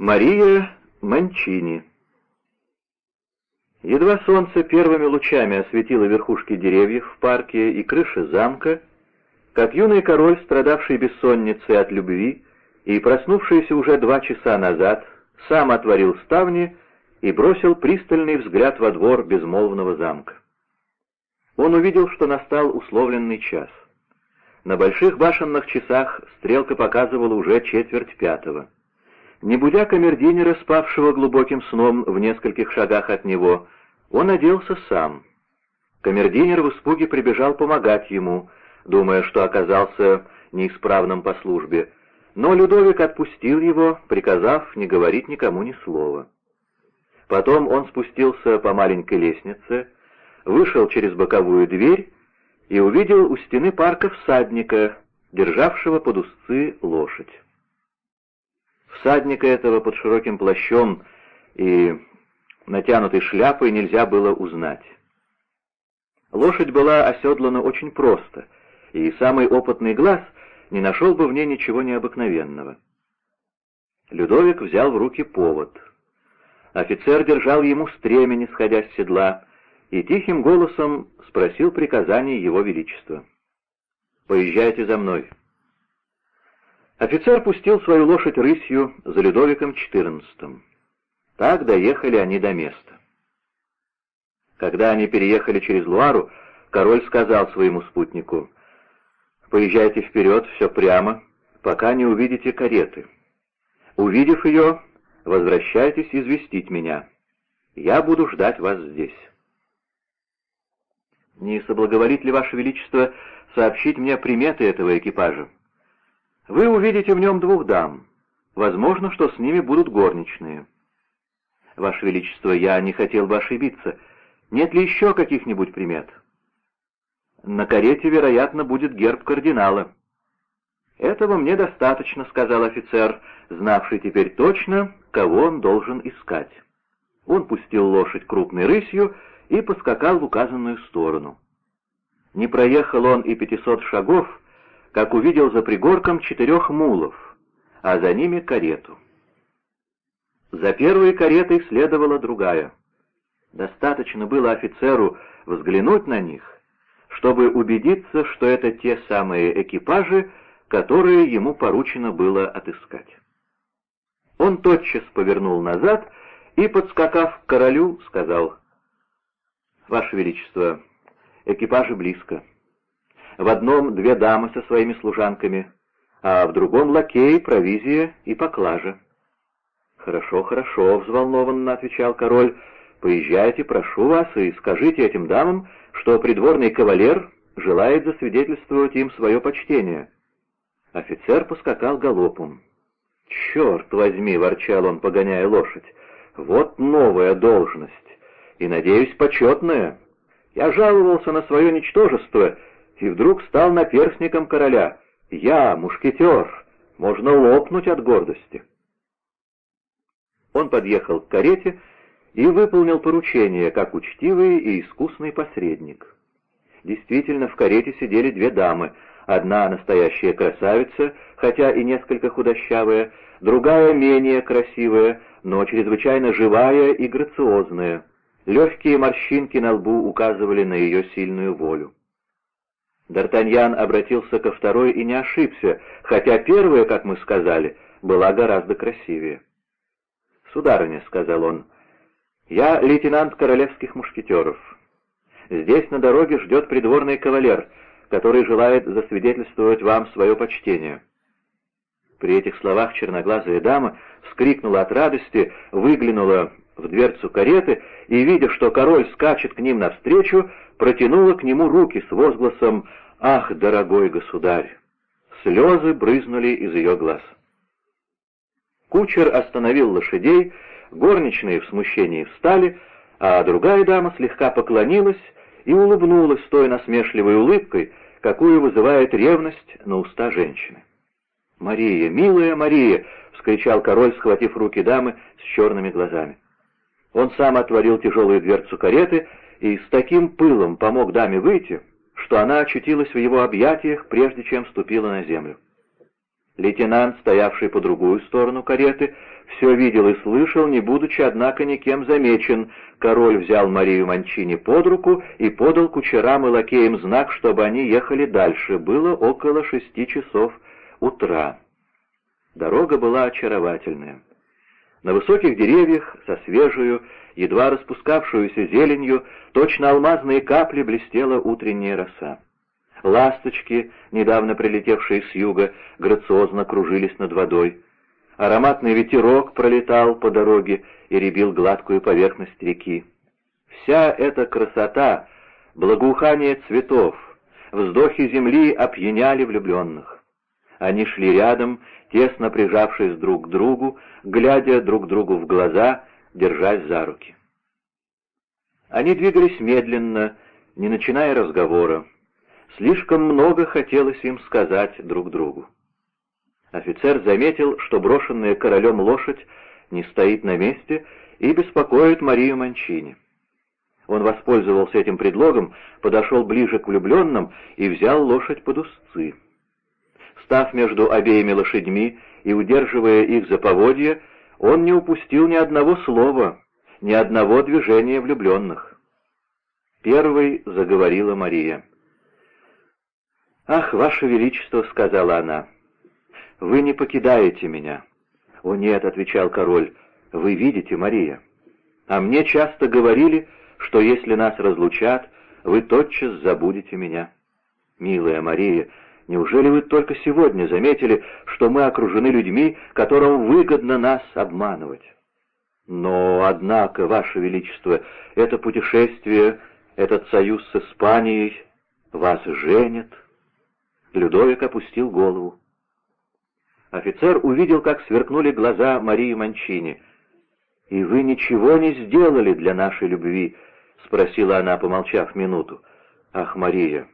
Мария Манчини Едва солнце первыми лучами осветило верхушки деревьев в парке и крыши замка, как юный король, страдавший бессонницей от любви и проснувшийся уже два часа назад, сам отворил ставни и бросил пристальный взгляд во двор безмолвного замка. Он увидел, что настал условленный час. На больших башенных часах стрелка показывала уже четверть пятого. Не будя камердинера, спавшего глубоким сном в нескольких шагах от него, он оделся сам. Камердинер в испуге прибежал помогать ему, думая, что оказался неисправным по службе, но Людовик отпустил его, приказав не говорить никому ни слова. Потом он спустился по маленькой лестнице, вышел через боковую дверь и увидел у стены парка всадника, державшего под узцы лошадь. Всадника этого под широким плащом и натянутой шляпой нельзя было узнать. Лошадь была оседлана очень просто, и самый опытный глаз не нашел бы в ней ничего необыкновенного. Людовик взял в руки повод. Офицер держал ему стремя, сходя с седла, и тихим голосом спросил приказание его величества. «Поезжайте за мной». Офицер пустил свою лошадь рысью за Людовиком XIV. Так доехали они до места. Когда они переехали через Луару, король сказал своему спутнику, «Поезжайте вперед, все прямо, пока не увидите кареты. Увидев ее, возвращайтесь известить меня. Я буду ждать вас здесь». «Не соблаговолит ли, Ваше Величество, сообщить мне приметы этого экипажа?» Вы увидите в нем двух дам. Возможно, что с ними будут горничные. Ваше Величество, я не хотел бы ошибиться. Нет ли еще каких-нибудь примет? На карете, вероятно, будет герб кардинала. «Этого мне достаточно», — сказал офицер, знавший теперь точно, кого он должен искать. Он пустил лошадь крупной рысью и поскакал в указанную сторону. Не проехал он и пятисот шагов, как увидел за пригорком четырех мулов, а за ними карету. За первой каретой следовала другая. Достаточно было офицеру взглянуть на них, чтобы убедиться, что это те самые экипажи, которые ему поручено было отыскать. Он тотчас повернул назад и, подскакав к королю, сказал, «Ваше Величество, экипажи близко». В одном две дамы со своими служанками, а в другом лакей, провизия и поклажа. «Хорошо, хорошо», — взволнованно отвечал король, — «поезжайте, прошу вас, и скажите этим дамам, что придворный кавалер желает засвидетельствовать им свое почтение». Офицер поскакал галопом. «Черт возьми!» — ворчал он, погоняя лошадь. «Вот новая должность, и, надеюсь, почетная. Я жаловался на свое ничтожество и вдруг стал наперсником короля. Я, мушкетер, можно лопнуть от гордости. Он подъехал к карете и выполнил поручение, как учтивый и искусный посредник. Действительно, в карете сидели две дамы, одна настоящая красавица, хотя и несколько худощавая, другая менее красивая, но чрезвычайно живая и грациозная. Легкие морщинки на лбу указывали на ее сильную волю. Д'Артаньян обратился ко второй и не ошибся, хотя первая, как мы сказали, была гораздо красивее. «Сударыня», — сказал он, — «я лейтенант королевских мушкетеров. Здесь на дороге ждет придворный кавалер, который желает засвидетельствовать вам свое почтение». При этих словах черноглазая дама вскрикнула от радости, выглянула в дверцу кареты и, видя, что король скачет к ним навстречу, протянула к нему руки с возгласом «Ах, дорогой государь!» Слезы брызнули из ее глаз. Кучер остановил лошадей, горничные в смущении встали, а другая дама слегка поклонилась и улыбнулась той насмешливой улыбкой, какую вызывает ревность на уста женщины. «Мария, милая Мария!» — вскричал король, схватив руки дамы с черными глазами. Он сам отворил тяжелую дверцу кареты и с таким пылом помог даме выйти, что она очутилась в его объятиях, прежде чем ступила на землю. Лейтенант, стоявший по другую сторону кареты, все видел и слышал, не будучи, однако, никем замечен. Король взял Марию Манчини под руку и подал кучерам и лакеям знак, чтобы они ехали дальше. Было около шести часов утра. Дорога была очаровательная. На высоких деревьях, со свежую, едва распускавшуюся зеленью, точно алмазные капли блестела утренняя роса. Ласточки, недавно прилетевшие с юга, грациозно кружились над водой. Ароматный ветерок пролетал по дороге и ребил гладкую поверхность реки. Вся эта красота, благоухание цветов, вздохи земли опьяняли влюбленных. Они шли рядом, тесно прижавшись друг к другу, глядя друг другу в глаза, держась за руки. Они двигались медленно, не начиная разговора. Слишком много хотелось им сказать друг другу. Офицер заметил, что брошенная королем лошадь не стоит на месте и беспокоит Марию Манчини. Он воспользовался этим предлогом, подошел ближе к влюбленным и взял лошадь под узцы. Став между обеими лошадьми и удерживая их за поводья, он не упустил ни одного слова, ни одного движения влюбленных. Первой заговорила Мария. «Ах, Ваше Величество!» — сказала она — вы не покидаете меня». «О нет», — отвечал король, — «вы видите, Мария. А мне часто говорили, что если нас разлучат, вы тотчас забудете меня». «Милая Мария, неужели вы только сегодня заметили, что мы окружены людьми, которым выгодно нас обманывать?» «Но, однако, Ваше Величество, это путешествие, этот союз с Испанией вас женят». Людовик опустил голову. Офицер увидел, как сверкнули глаза Марии Манчини. «И вы ничего не сделали для нашей любви?» — спросила она, помолчав минуту. «Ах, Мария,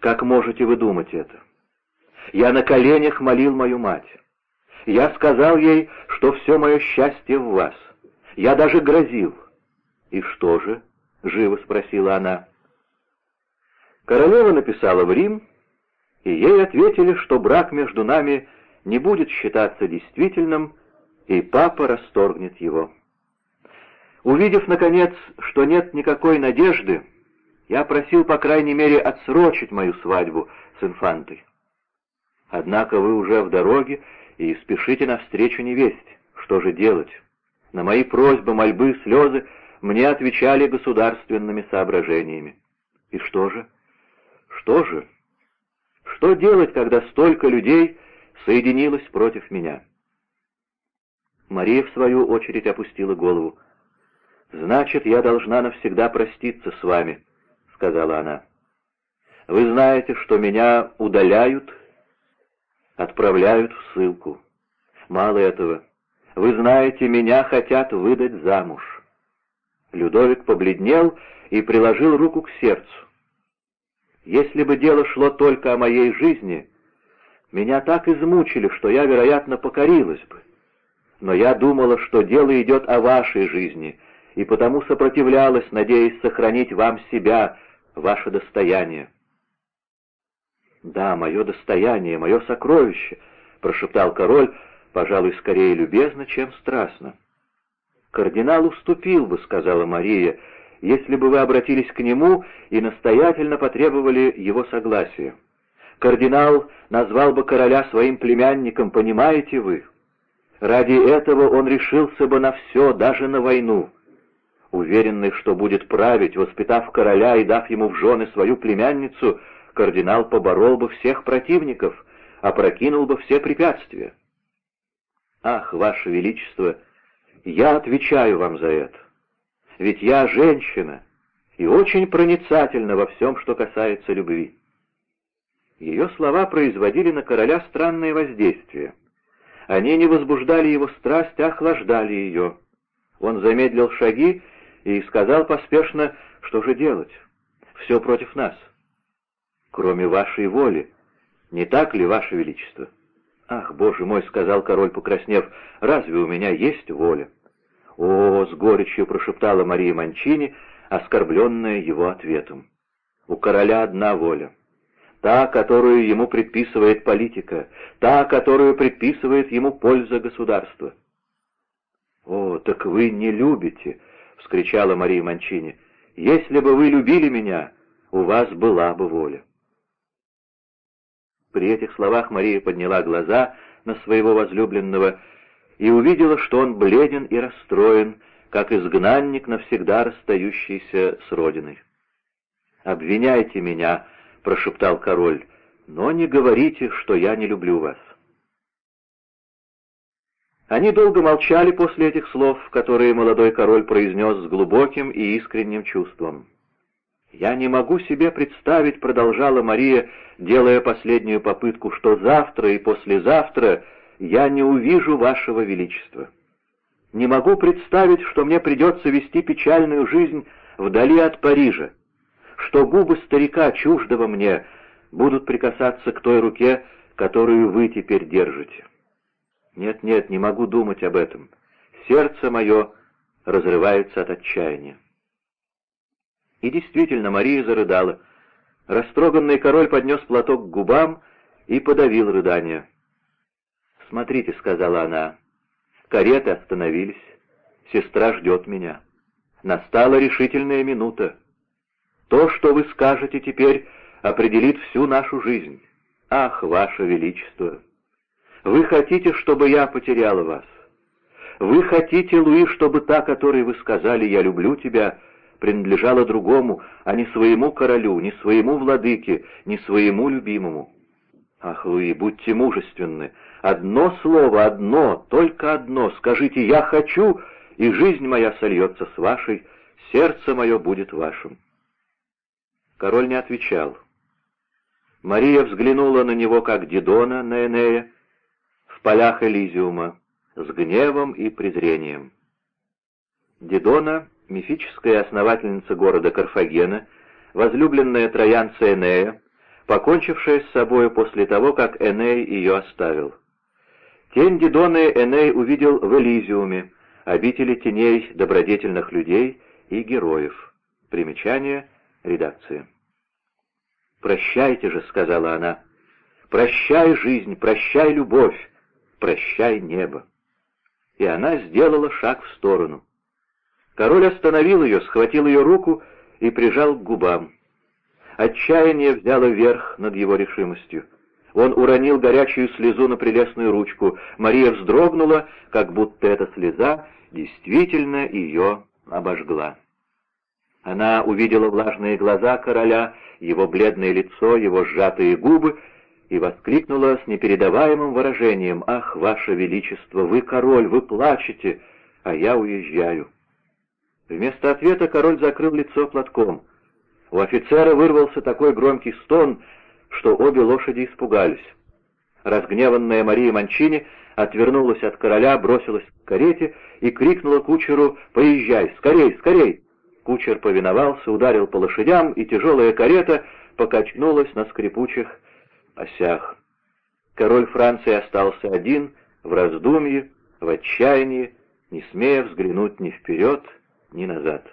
как можете вы думать это? Я на коленях молил мою мать. Я сказал ей, что все мое счастье в вас. Я даже грозил». «И что же?» — живо спросила она. Королева написала в Рим, и ей ответили, что брак между нами — не будет считаться действительным, и папа расторгнет его. Увидев, наконец, что нет никакой надежды, я просил, по крайней мере, отсрочить мою свадьбу с инфантой. Однако вы уже в дороге и спешите навстречу невесте. Что же делать? На мои просьбы, мольбы, слезы мне отвечали государственными соображениями. И что же? Что же? Что делать, когда столько людей соединилась против меня. Мария, в свою очередь, опустила голову. «Значит, я должна навсегда проститься с вами», — сказала она. «Вы знаете, что меня удаляют, отправляют в ссылку. Мало этого. Вы знаете, меня хотят выдать замуж». Людовик побледнел и приложил руку к сердцу. «Если бы дело шло только о моей жизни», меня так измучили, что я, вероятно, покорилась бы. Но я думала, что дело идет о вашей жизни, и потому сопротивлялась, надеясь сохранить вам себя, ваше достояние. «Да, мое достояние, мое сокровище», — прошептал король, пожалуй, скорее любезно, чем страстно. «Кардинал уступил бы», — сказала Мария, — «если бы вы обратились к нему и настоятельно потребовали его согласия». Кардинал назвал бы короля своим племянником, понимаете вы? Ради этого он решился бы на все, даже на войну. Уверенный, что будет править, воспитав короля и дав ему в жены свою племянницу, кардинал поборол бы всех противников, опрокинул бы все препятствия. Ах, ваше величество, я отвечаю вам за это. Ведь я женщина и очень проницательна во всем, что касается любви. Ее слова производили на короля странное воздействие. Они не возбуждали его страсть, а охлаждали ее. Он замедлил шаги и сказал поспешно, что же делать? Все против нас. Кроме вашей воли. Не так ли, ваше величество? Ах, боже мой, сказал король, покраснев, разве у меня есть воля? О, с горечью прошептала Мария Манчини, оскорбленная его ответом. У короля одна воля — та, которую ему предписывает политика, та, которую предписывает ему польза государства. так вы не любите!» — вскричала Мария Манчини. «Если бы вы любили меня, у вас была бы воля». При этих словах Мария подняла глаза на своего возлюбленного и увидела, что он бледен и расстроен, как изгнанник, навсегда расстающийся с родиной. «Обвиняйте меня», — прошептал король, — «но не говорите, что я не люблю вас». Они долго молчали после этих слов, которые молодой король произнес с глубоким и искренним чувством. «Я не могу себе представить», — продолжала Мария, делая последнюю попытку, «что завтра и послезавтра я не увижу вашего величества. Не могу представить, что мне придется вести печальную жизнь вдали от Парижа, что губы старика, чуждого мне, будут прикасаться к той руке, которую вы теперь держите. Нет-нет, не могу думать об этом. Сердце мое разрывается от отчаяния. И действительно, Мария зарыдала. Растроганный король поднес платок к губам и подавил рыдание. «Смотрите», — сказала она, — «кареты остановились, сестра ждет меня. Настала решительная минута. То, что вы скажете теперь, определит всю нашу жизнь. Ах, ваше величество!» Вы хотите, чтобы я потеряла вас. Вы хотите, Луи, чтобы та, которой вы сказали «я люблю тебя», принадлежала другому, а не своему королю, не своему владыке, не своему любимому. Ах, Луи, будьте мужественны. Одно слово, одно, только одно. Скажите «я хочу», и жизнь моя сольется с вашей, сердце мое будет вашим. Король не отвечал. Мария взглянула на него, как Дидона на Энея, полях Элизиума, с гневом и презрением. Дидона, мифическая основательница города Карфагена, возлюбленная троянца Энея, покончившая с собой после того, как Эней ее оставил. Тень Дидоны Эней увидел в Элизиуме, обители теней добродетельных людей и героев. Примечание редакции. «Прощайте же», — сказала она, — «прощай жизнь, прощай любовь, «Прощай, небо!» И она сделала шаг в сторону. Король остановил ее, схватил ее руку и прижал к губам. Отчаяние взяло верх над его решимостью. Он уронил горячую слезу на прелестную ручку. Мария вздрогнула, как будто эта слеза действительно ее обожгла. Она увидела влажные глаза короля, его бледное лицо, его сжатые губы и воскликнула с непередаваемым выражением «Ах, Ваше Величество, вы король, вы плачете, а я уезжаю». Вместо ответа король закрыл лицо платком. У офицера вырвался такой громкий стон, что обе лошади испугались. Разгневанная Мария Манчини отвернулась от короля, бросилась к карете и крикнула кучеру «Поезжай, скорей, скорей!». Кучер повиновался, ударил по лошадям, и тяжелая карета покачнулась на скрипучих осях. Король Франции остался один, в раздумье, в отчаянии, не смея взглянуть ни вперед, ни назад.